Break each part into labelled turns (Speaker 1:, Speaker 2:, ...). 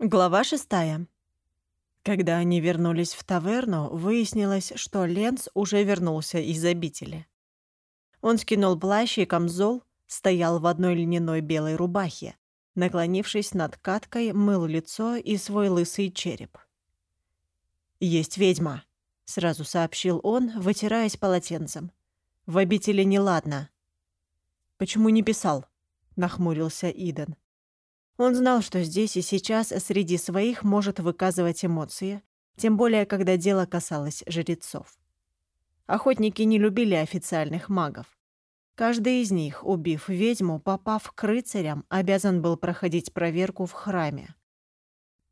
Speaker 1: Глава шестая. Когда они вернулись в таверну, выяснилось, что Ленц уже вернулся из обители. Он скинул плащ и камзол, стоял в одной льняной белой рубахе, наклонившись над каткой, мыл лицо и свой лысый череп. «Есть ведьма», — сразу сообщил он, вытираясь полотенцем. «В обители неладно». «Почему не писал?» — нахмурился Иден. Он знал, что здесь и сейчас среди своих может выказывать эмоции, тем более, когда дело касалось жрецов. Охотники не любили официальных магов. Каждый из них, убив ведьму, попав к рыцарям, обязан был проходить проверку в храме.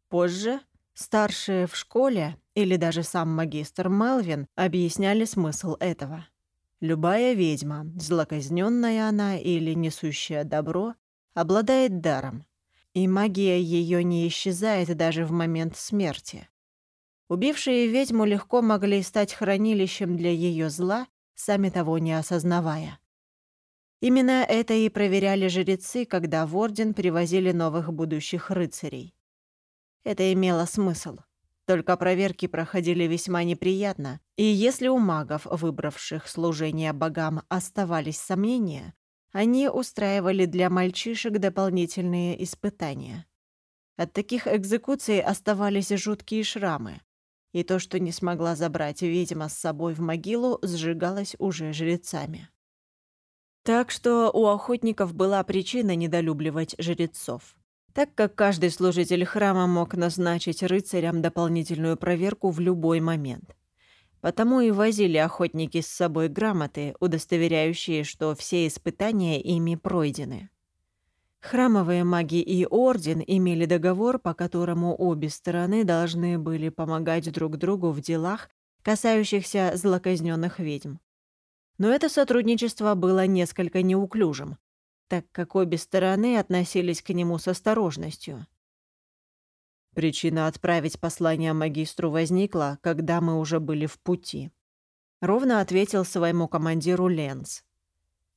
Speaker 1: Позже старшие в школе или даже сам магистр Мелвин объясняли смысл этого. Любая ведьма, злоказненная она или несущая добро, обладает даром, и магия ее не исчезает даже в момент смерти. Убившие ведьму легко могли стать хранилищем для ее зла, сами того не осознавая. Именно это и проверяли жрецы, когда в Орден привозили новых будущих рыцарей. Это имело смысл. Только проверки проходили весьма неприятно, и если у магов, выбравших служение богам, оставались сомнения, они устраивали для мальчишек дополнительные испытания. От таких экзекуций оставались жуткие шрамы, и то, что не смогла забрать ведьма с собой в могилу, сжигалось уже жрецами. Так что у охотников была причина недолюбливать жрецов, так как каждый служитель храма мог назначить рыцарям дополнительную проверку в любой момент. Потому и возили охотники с собой грамоты, удостоверяющие, что все испытания ими пройдены. Храмовые маги и Орден имели договор, по которому обе стороны должны были помогать друг другу в делах, касающихся злоказненных ведьм. Но это сотрудничество было несколько неуклюжим, так как обе стороны относились к нему с осторожностью. Причина отправить послание магистру возникла, когда мы уже были в пути. Ровно ответил своему командиру Ленц.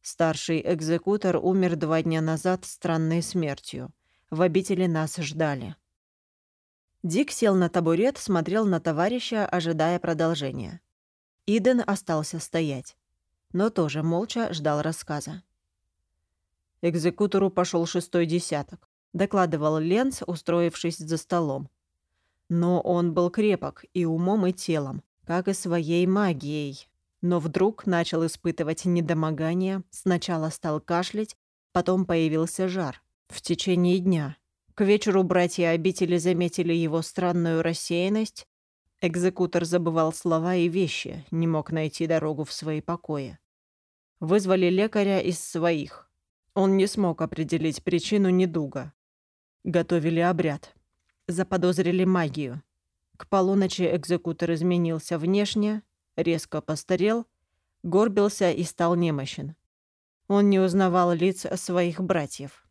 Speaker 1: Старший экзекутор умер два дня назад странной смертью. В обители нас ждали. Дик сел на табурет, смотрел на товарища, ожидая продолжения. Иден остался стоять, но тоже молча ждал рассказа. Экзекутору пошел шестой десяток. — докладывал Ленц, устроившись за столом. Но он был крепок и умом, и телом, как и своей магией. Но вдруг начал испытывать недомогание, сначала стал кашлять, потом появился жар. В течение дня. К вечеру братья обители заметили его странную рассеянность. Экзекутор забывал слова и вещи, не мог найти дорогу в свои покои. Вызвали лекаря из своих. Он не смог определить причину недуга, Готовили обряд. Заподозрили магию. К полуночи экзекутор изменился внешне, резко постарел, горбился и стал немощен. Он не узнавал лиц своих братьев.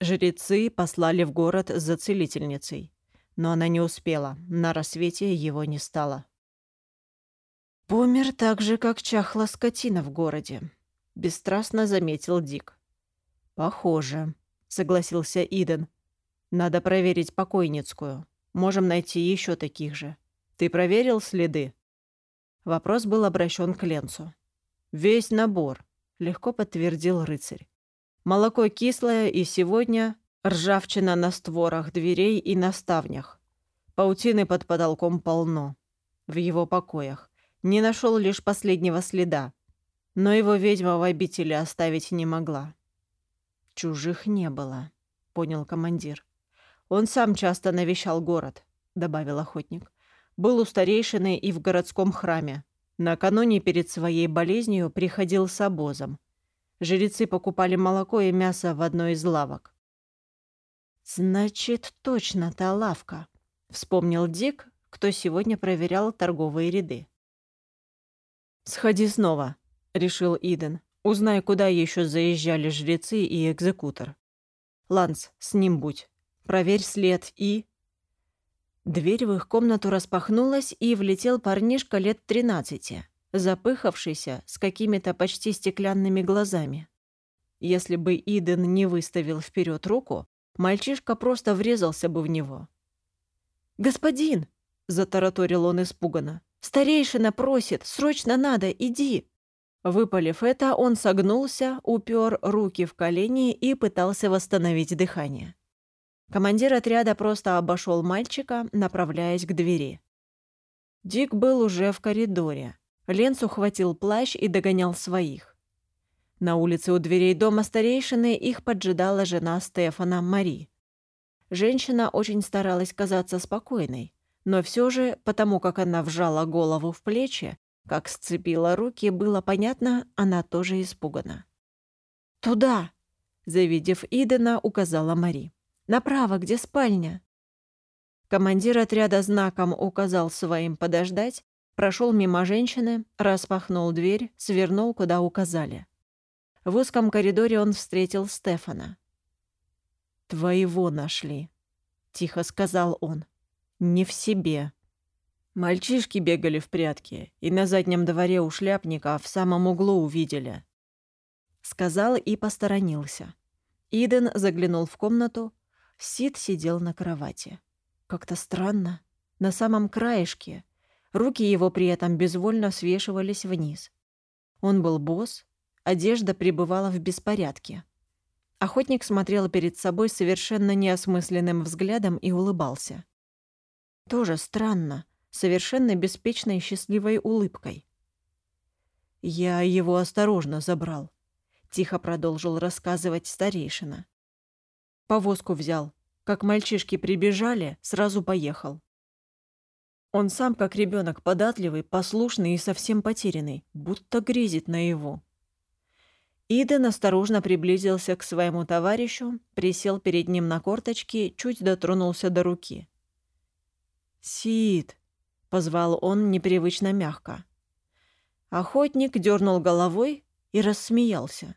Speaker 1: Жрецы послали в город за целительницей, но она не успела, на рассвете его не стало. «Помер так же, как чахла скотина в городе», — бесстрастно заметил Дик. «Похоже», — согласился Иден. Надо проверить покойницкую. Можем найти еще таких же. Ты проверил следы?» Вопрос был обращен к Ленцу. «Весь набор», — легко подтвердил рыцарь. «Молоко кислое, и сегодня ржавчина на створах дверей и на ставнях. Паутины под потолком полно. В его покоях. Не нашел лишь последнего следа. Но его ведьма в обители оставить не могла». «Чужих не было», — понял командир. Он сам часто навещал город», — добавил охотник. «Был у старейшины и в городском храме. Накануне перед своей болезнью приходил с обозом. Жрецы покупали молоко и мясо в одной из лавок». «Значит, точно та лавка», — вспомнил Дик, кто сегодня проверял торговые ряды. «Сходи снова», — решил Иден. «Узнай, куда еще заезжали жрецы и экзекутор. Ланс, с ним будь». Проверь след и...» Дверь в их комнату распахнулась, и влетел парнишка лет тринадцати, запыхавшийся, с какими-то почти стеклянными глазами. Если бы Иден не выставил вперед руку, мальчишка просто врезался бы в него. «Господин!» — затараторил он испуганно. «Старейшина просит, срочно надо, иди!» Выпалив это, он согнулся, упер руки в колени и пытался восстановить дыхание. Командир отряда просто обошел мальчика, направляясь к двери. Дик был уже в коридоре. Ленц ухватил плащ и догонял своих. На улице у дверей дома старейшины их поджидала жена Стефана Мари. Женщина очень старалась казаться спокойной, но все же, потому как она вжала голову в плечи, как сцепила руки, было понятно, она тоже испугана. «Туда!» — завидев Идена, указала Мари. «Направо, где спальня?» Командир отряда знаком указал своим подождать, прошел мимо женщины, распахнул дверь, свернул, куда указали. В узком коридоре он встретил Стефана. «Твоего нашли», — тихо сказал он. «Не в себе». Мальчишки бегали в прятки, и на заднем дворе у шляпника в самом углу увидели. Сказал и посторонился. Иден заглянул в комнату. Сид сидел на кровати. Как-то странно. На самом краешке. Руки его при этом безвольно свешивались вниз. Он был босс, одежда пребывала в беспорядке. Охотник смотрел перед собой совершенно неосмысленным взглядом и улыбался. Тоже странно, совершенно беспечной счастливой улыбкой. «Я его осторожно забрал», — тихо продолжил рассказывать старейшина. «Повозку взял. Как мальчишки прибежали, сразу поехал. Он сам, как ребенок, податливый, послушный и совсем потерянный, будто грезит на его. Иден осторожно приблизился к своему товарищу, присел перед ним на корточки, чуть дотронулся до руки. «Сид!» Позвал он непривычно мягко. Охотник дернул головой и рассмеялся.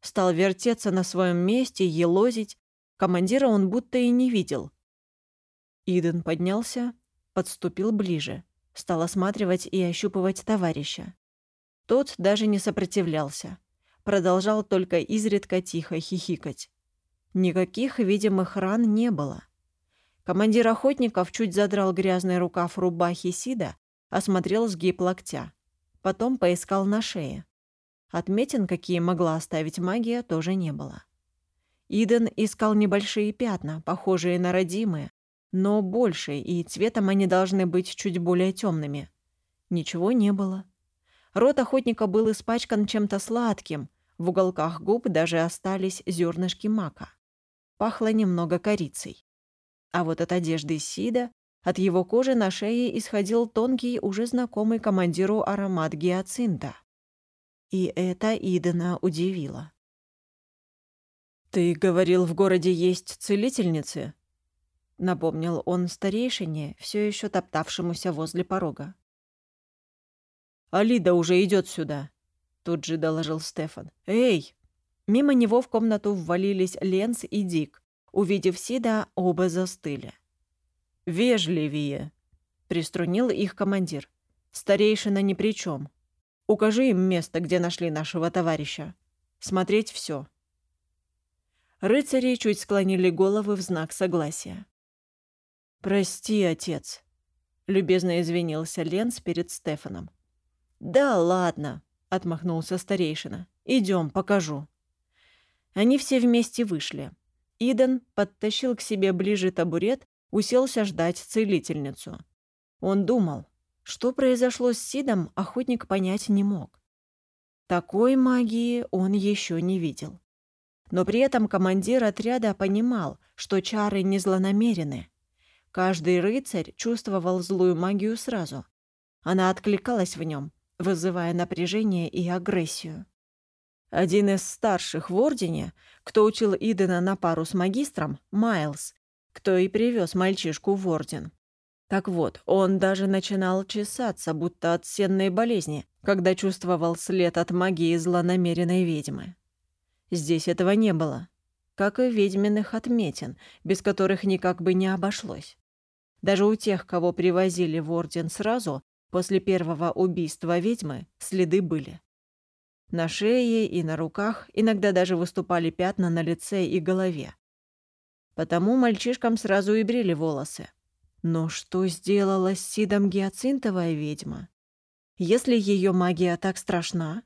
Speaker 1: Стал вертеться на своем месте, елозить. Командира он будто и не видел. Иден поднялся, подступил ближе, стал осматривать и ощупывать товарища. Тот даже не сопротивлялся, продолжал только изредка тихо хихикать. Никаких видимых ран не было. Командир охотников чуть задрал грязный рукав рубахи Сида, осмотрел сгиб локтя. Потом поискал на шее. Отметин, какие могла оставить магия, тоже не было. Иден искал небольшие пятна, похожие на родимые, но больше, и цветом они должны быть чуть более темными. Ничего не было. Рот охотника был испачкан чем-то сладким, в уголках губ даже остались зернышки мака. Пахло немного корицей. А вот от одежды Сида, от его кожи на шее исходил тонкий, уже знакомый командиру аромат гиацинта. И это Идена удивило. «Ты говорил, в городе есть целительницы?» Напомнил он старейшине, все еще топтавшемуся возле порога. «Алида уже идет сюда», — тут же доложил Стефан. «Эй!» Мимо него в комнату ввалились Ленс и Дик. Увидев Сида, оба застыли. «Вежливее», — приструнил их командир. «Старейшина ни при чем. Укажи им место, где нашли нашего товарища. Смотреть все. Рыцари чуть склонили головы в знак согласия. «Прости, отец», — любезно извинился Ленс перед Стефаном. «Да ладно», — отмахнулся старейшина. «Идем, покажу». Они все вместе вышли. Иден подтащил к себе ближе табурет, уселся ждать целительницу. Он думал, что произошло с Сидом, охотник понять не мог. Такой магии он еще не видел. Но при этом командир отряда понимал, что чары не злонамерены. Каждый рыцарь чувствовал злую магию сразу. Она откликалась в нем, вызывая напряжение и агрессию. Один из старших в Ордене, кто учил Идена на пару с магистром, Майлз, кто и привез мальчишку в Орден. Так вот, он даже начинал чесаться, будто от сенной болезни, когда чувствовал след от магии злонамеренной ведьмы. Здесь этого не было, как и ведьминых отметин, без которых никак бы не обошлось. Даже у тех, кого привозили в Орден сразу, после первого убийства ведьмы, следы были. На шее и на руках иногда даже выступали пятна на лице и голове. Потому мальчишкам сразу и брили волосы. Но что сделала с Сидом гиацинтовая ведьма? Если ее магия так страшна,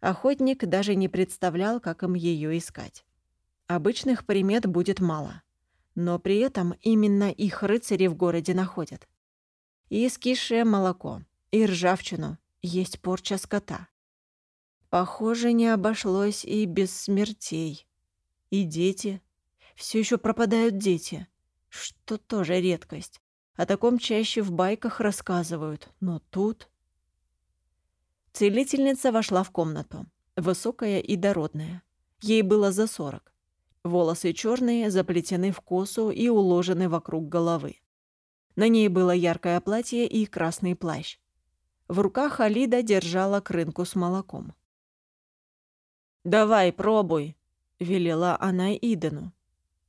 Speaker 1: охотник даже не представлял, как им ее искать. Обычных примет будет мало, но при этом именно их рыцари в городе находят. И скисшее молоко, и ржавчину, есть порча скота. Похоже, не обошлось и без смертей. И дети. Все еще пропадают дети. Что тоже редкость. О таком чаще в байках рассказывают. Но тут... Целительница вошла в комнату. Высокая и дородная. Ей было за сорок. Волосы черные, заплетены в косу и уложены вокруг головы. На ней было яркое платье и красный плащ. В руках Алида держала крынку с молоком. «Давай, пробуй», — велела она Идену.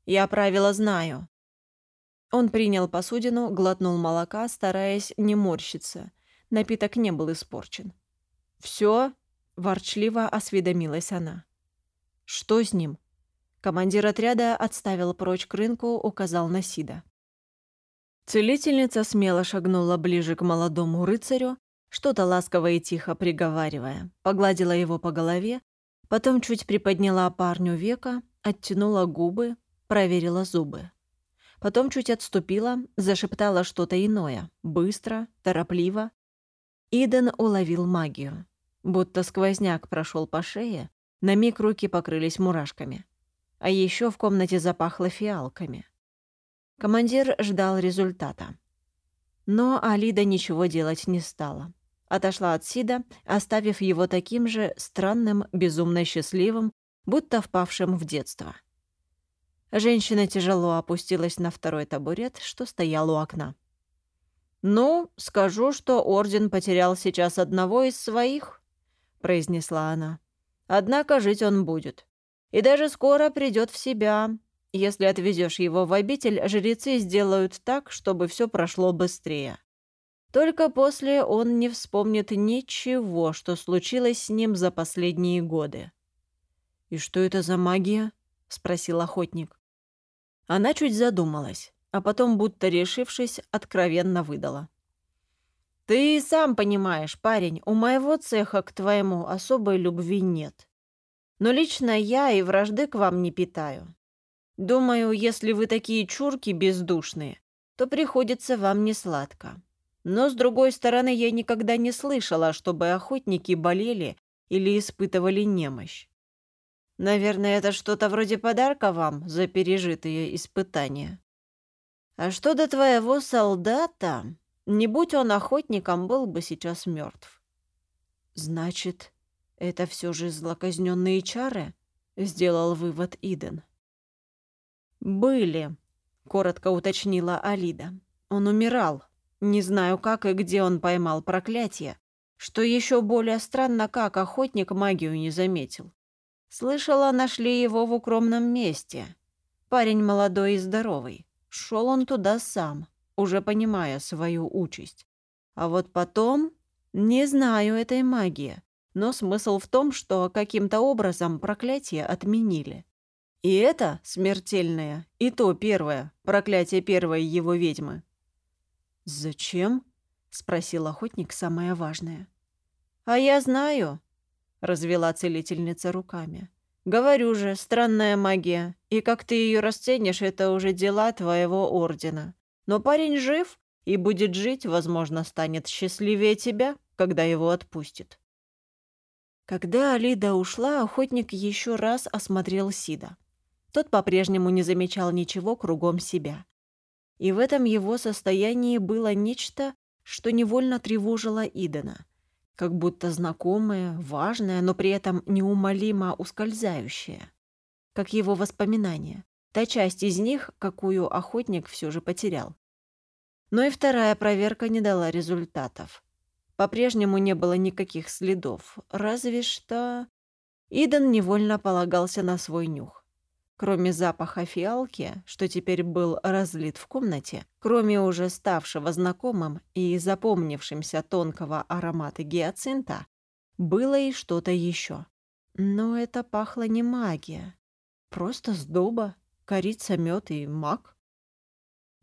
Speaker 1: «Я правила знаю». Он принял посудину, глотнул молока, стараясь не морщиться. Напиток не был испорчен. «Всё?» — ворчливо осведомилась она. «Что с ним?» Командир отряда отставил прочь к рынку, указал на Сида. Целительница смело шагнула ближе к молодому рыцарю, что-то ласково и тихо приговаривая, погладила его по голове, Потом чуть приподняла парню века, оттянула губы, проверила зубы. Потом чуть отступила, зашептала что-то иное, быстро, торопливо. Иден уловил магию. Будто сквозняк прошел по шее, на миг руки покрылись мурашками. А еще в комнате запахло фиалками. Командир ждал результата. Но Алида ничего делать не стала. Отошла от Сида, оставив его таким же странным, безумно счастливым, будто впавшим в детство. Женщина тяжело опустилась на второй табурет, что стоял у окна. «Ну, скажу, что Орден потерял сейчас одного из своих», — произнесла она. «Однако жить он будет. И даже скоро придет в себя. Если отвезешь его в обитель, жрецы сделают так, чтобы все прошло быстрее. Только после он не вспомнит ничего, что случилось с ним за последние годы. «И что это за магия?» — спросил охотник. Она чуть задумалась, а потом, будто решившись, откровенно выдала. «Ты сам понимаешь, парень, у моего цеха к твоему особой любви нет. Но лично я и вражды к вам не питаю. Думаю, если вы такие чурки бездушные, то приходится вам несладко. Но, с другой стороны, я никогда не слышала, чтобы охотники болели или испытывали немощь. Наверное, это что-то вроде подарка вам за пережитые испытания. А что до твоего солдата, не будь он охотником, был бы сейчас мертв. Значит, это все же злоказненные чары? Сделал вывод Иден. Были, коротко уточнила Алида. Он умирал. Не знаю, как и где он поймал проклятие. Что еще более странно, как охотник магию не заметил. Слышала, нашли его в укромном месте. Парень молодой и здоровый. Шел он туда сам, уже понимая свою участь. А вот потом... Не знаю этой магии, но смысл в том, что каким-то образом проклятие отменили. И это смертельное, и то первое, проклятие первой его ведьмы, «Зачем?» — спросил охотник самое важное. «А я знаю», — развела целительница руками. «Говорю же, странная магия, и как ты ее расценишь, это уже дела твоего ордена. Но парень жив и будет жить, возможно, станет счастливее тебя, когда его отпустит». Когда Алида ушла, охотник еще раз осмотрел Сида. Тот по-прежнему не замечал ничего кругом себя. И в этом его состоянии было нечто, что невольно тревожило Идена, как будто знакомое, важное, но при этом неумолимо ускользающее, как его воспоминания, та часть из них, какую охотник все же потерял. Но и вторая проверка не дала результатов. По-прежнему не было никаких следов, разве что... Иден невольно полагался на свой нюх. Кроме запаха фиалки, что теперь был разлит в комнате, кроме уже ставшего знакомым и запомнившимся тонкого аромата гиацинта, было и что-то еще. Но это пахло не магия, просто сдоба, корица, мед и мак.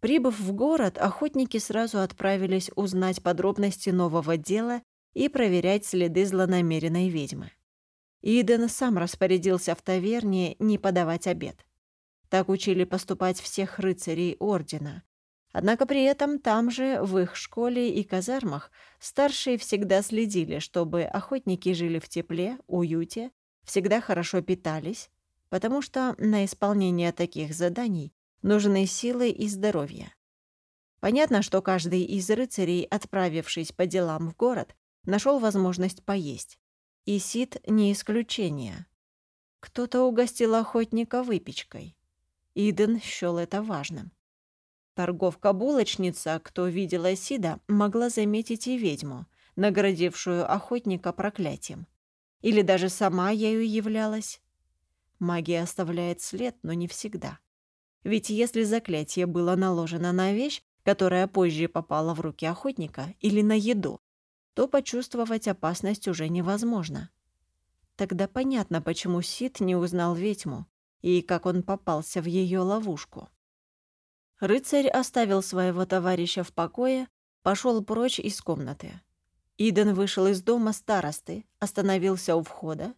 Speaker 1: Прибыв в город, охотники сразу отправились узнать подробности нового дела и проверять следы злонамеренной ведьмы. Иден сам распорядился в таверне не подавать обед. Так учили поступать всех рыцарей Ордена. Однако при этом там же, в их школе и казармах, старшие всегда следили, чтобы охотники жили в тепле, уюте, всегда хорошо питались, потому что на исполнение таких заданий нужны силы и здоровье. Понятно, что каждый из рыцарей, отправившись по делам в город, нашел возможность поесть. И Сид не исключение. Кто-то угостил охотника выпечкой. Иден счёл это важным. Торговка-булочница, кто видела Сида, могла заметить и ведьму, наградившую охотника проклятием. Или даже сама ею являлась. Магия оставляет след, но не всегда. Ведь если заклятие было наложено на вещь, которая позже попала в руки охотника, или на еду, то почувствовать опасность уже невозможно. Тогда понятно, почему Сид не узнал ведьму и как он попался в ее ловушку. Рыцарь оставил своего товарища в покое, пошел прочь из комнаты. Иден вышел из дома старосты, остановился у входа.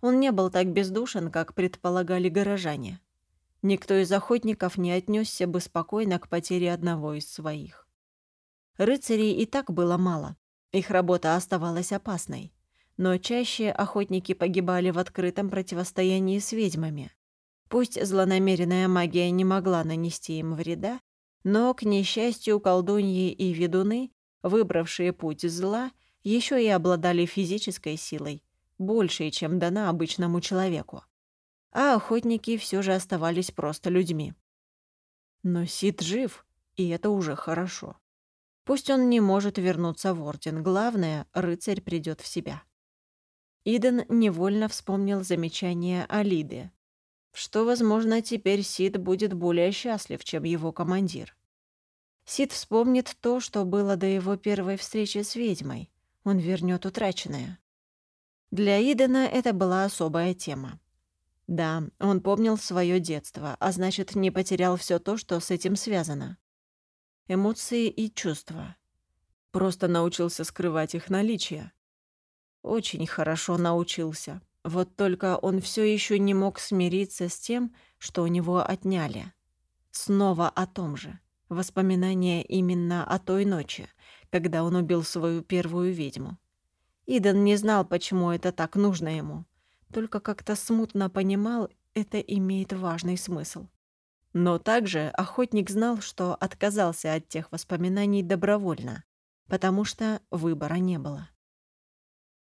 Speaker 1: Он не был так бездушен, как предполагали горожане. Никто из охотников не отнесся бы спокойно к потере одного из своих. Рыцарей и так было мало. Их работа оставалась опасной. Но чаще охотники погибали в открытом противостоянии с ведьмами. Пусть злонамеренная магия не могла нанести им вреда, но, к несчастью, колдуньи и ведуны, выбравшие путь зла, еще и обладали физической силой, большей, чем дана обычному человеку. А охотники все же оставались просто людьми. Но Сид жив, и это уже хорошо. Пусть он не может вернуться в Орден, главное, рыцарь придет в себя. Иден невольно вспомнил замечание Алиды, что, возможно, теперь Сид будет более счастлив, чем его командир. Сид вспомнит то, что было до его первой встречи с ведьмой. Он вернет утраченное. Для Идена это была особая тема. Да, он помнил свое детство, а значит, не потерял все то, что с этим связано. Эмоции и чувства. Просто научился скрывать их наличие. Очень хорошо научился. Вот только он все еще не мог смириться с тем, что у него отняли. Снова о том же. Воспоминания именно о той ночи, когда он убил свою первую ведьму. Иден не знал, почему это так нужно ему. Только как-то смутно понимал, это имеет важный смысл. Но также охотник знал, что отказался от тех воспоминаний добровольно, потому что выбора не было.